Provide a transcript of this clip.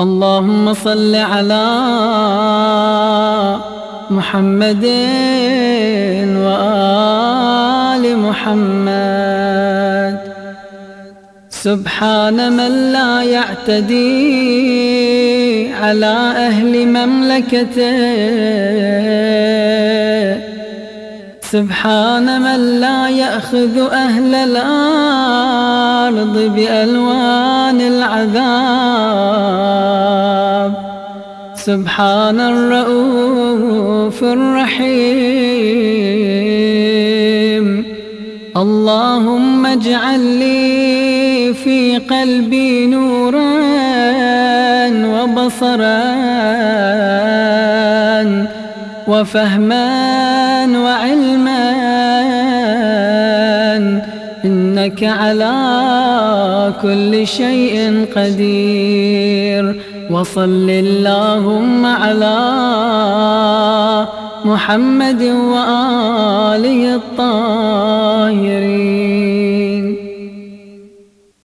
اللهم صل على محمد وآل محمد. سبحان من لا يعتدي على أهل مملكته. سبحان من لا يأخذ أهل الأرض بألوان العذاب. سبحان الرؤوف الرحيم. اللهم اجعل لي في قلبي نورا وبصرا وفهما وعلما إنك على كل شيء قدير. وصل اللهم على محمد وآله الطاهرين.